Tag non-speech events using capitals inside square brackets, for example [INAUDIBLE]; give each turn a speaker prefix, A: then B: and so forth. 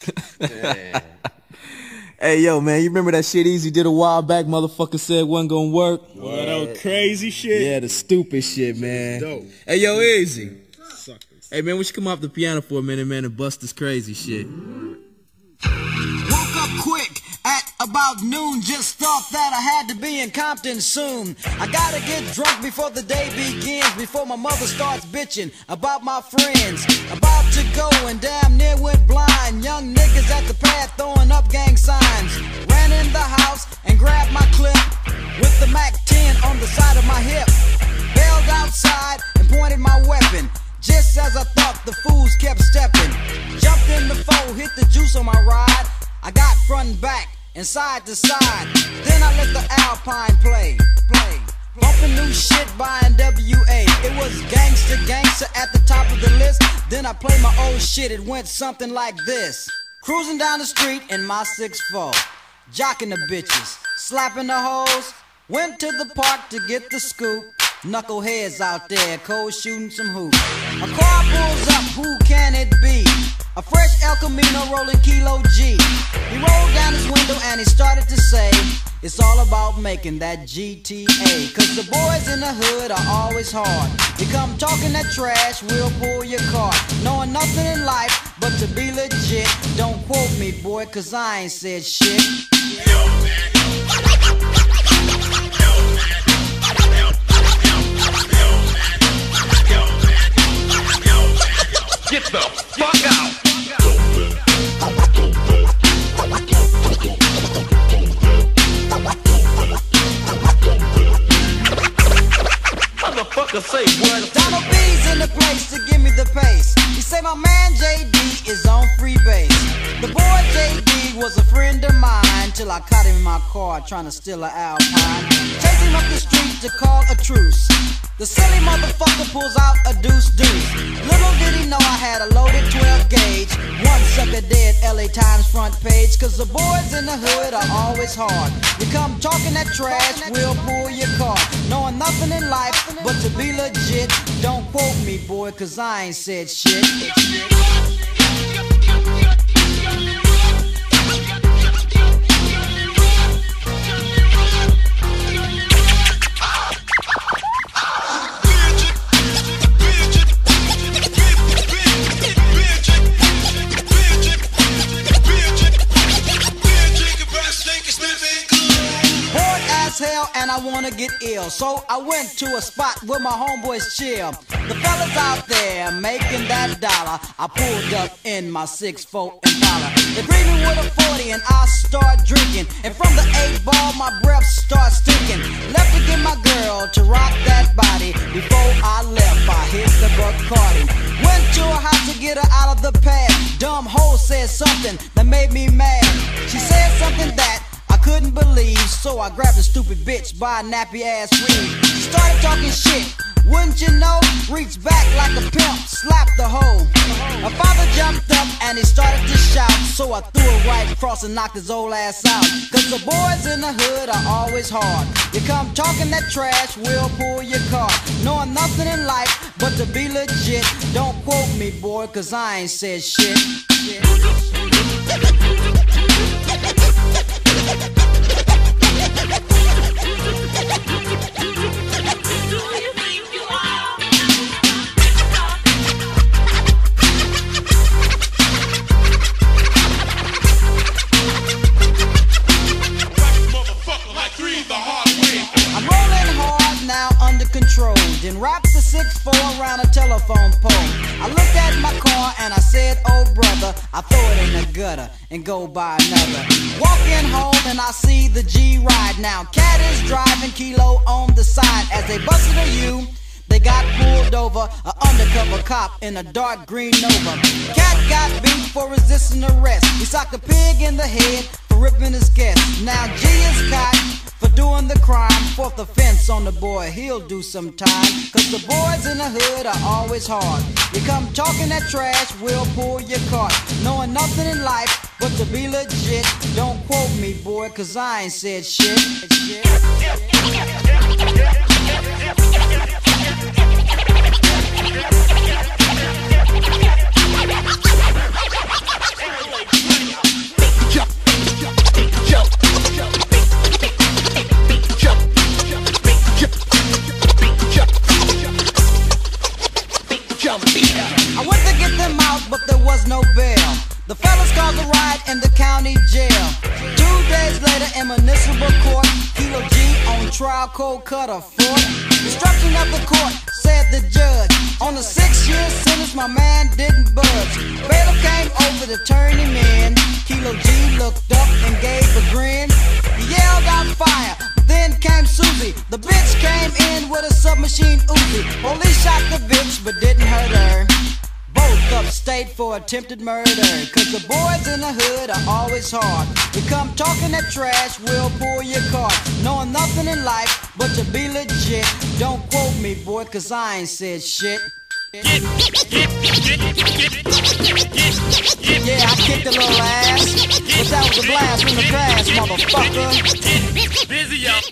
A: [LAUGHS] Hey yo, man, you remember that shit Easy did a while back? Motherfucker said wasn't gonna work.
B: What that crazy shit?
A: Yeah, the stupid shit, man.
B: dope.
A: Hey yo, Easy.
B: Suckers.
A: Hey man, we should come off the piano for a minute, man, and bust this crazy shit.
C: About noon. Just thought that I had to be in Compton soon. I gotta get drunk before the day begins. Before my mother starts bitching about my friends. About to go and damn near went blind. Young niggas at the pad throwing up gang signs. Ran in the house and grabbed my clip with the Mac 10 on the side of my hip. Bailed outside and pointed my weapon. Just as I thought, the fools kept stepping. Jumped in the foe, hit the juice on my ride. I got front and back and side to side. Then I let the Alpine play, play. Bumping new shit by NWA. It was gangster, gangster at the top of the list. Then I played my old shit. It went something like this. Cruising down the street in my 6'4. Jocking the bitches, slapping the hoes. Went to the park to get the scoop. Knuckleheads out there, cold shooting some hoops. A car pulls up, who can it be? A fresh El Camino rolling Kilo G. He rolled down his window and he started to say, It's all about making that GTA. Cause the boys in the hood are always hard. You come talking that trash, we'll pull your car. Knowing nothing in life but to be legit. Don't quote me, boy, cause I ain't said shit.
D: Say what?
C: Donald B's in the place to give me the pace. He say my man JD is on free base. The boy JD was a friend of mine till I caught him in my car trying to steal an Alpine. Chased him up the street to call a truce. The silly motherfucker pulls out a deuce deuce. LA Times front page. Cause the boys in the hood are always hard. You come talking that trash, we'll pull your car. Knowing nothing in life but to be legit. Don't quote me, boy, cause I ain't said shit. And I wanna get ill. So I went to a spot where my homeboys chill. The fellas out there making that dollar. I pulled up in my 6'4 Impala. They greet me with a 40 and I start drinking. And from the 8 ball, my breath starts stinking. Left to get my girl to rock that body. Before I left, I hit the Bacardi. Went to her house to get her out of the pad. Dumb hoe said something that made me mad. She said something that couldn't believe, so I grabbed a stupid bitch by a nappy ass weave. Started talking shit, wouldn't you know? Reached back like a pimp, slapped the hoe. My father jumped up and he started to shout, so I threw it right across and knocked his old ass out. Cause the boys in the hood are always hard. You come talking that trash, we'll pull your car. Knowing nothing in life but to be legit. Don't quote me, boy, cause I ain't said shit. Telephone pole. I looked at my car and I said, oh brother, I throw it in the gutter and go buy another. Walking home and I see the G ride now. Cat is driving Kilo on the side as they busted a U. They got pulled over, a undercover cop in a dark green Nova. Cat got beat for resisting arrest. He socked a pig in the head for ripping his guest. Now G is caught crime. Fourth offense on the boy, he'll do some time. Cause the boys in the hood are always hard. You come talking that trash, we'll pull your cart. Knowing nothing in life but to be legit. Don't quote me, boy, cause I ain't said shit. beat. I went to get them out, but there was no bail. The fellas caused a riot in the county jail. Two days later in municipal court, Kilo G on trial, cold cut a foot. Destruction of the court, said the judge. On the six-year sentence, my man didn't budge. Bailiff came over to turn him in. Kilo G looked up and gave a grin. He yelled out, came Susie. The bitch came in with a submachine Uzi. Police shot the bitch but didn't hurt her. Both upstate for attempted murder. Cause the boys in the hood are always hard. We come talking that trash, we'll pull your card. Knowing nothing in life but to be legit. Don't quote me, boy, cause I ain't said shit. Yeah, I kicked a little ass, but that was a blast from the past, motherfucker.
D: Busy up,